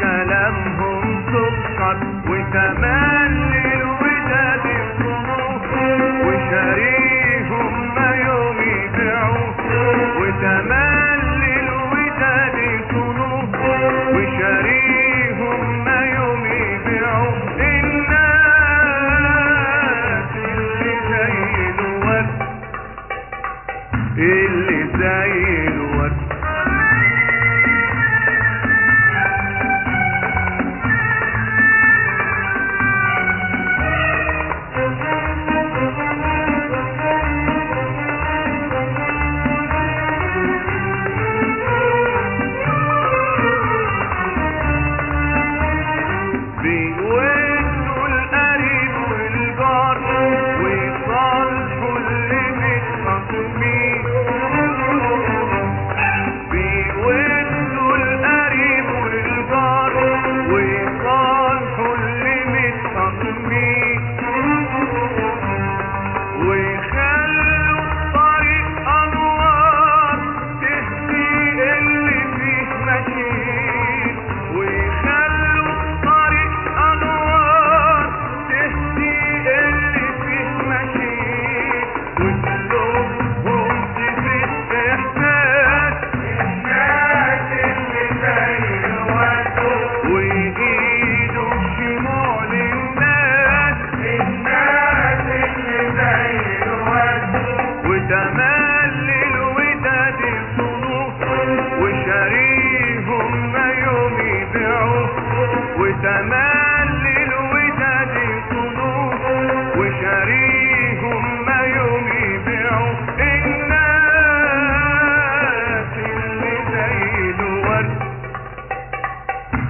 كلامهم سكر وشاريهم ما يوم يبيعوه وشاريهم ما يوم يبيعوه الناس اللي زي الورد اللي زي الورد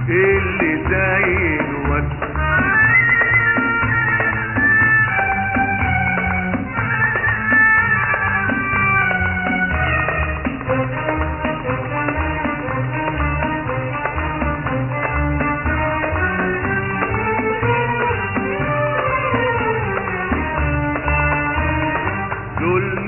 اللي زي الورد دول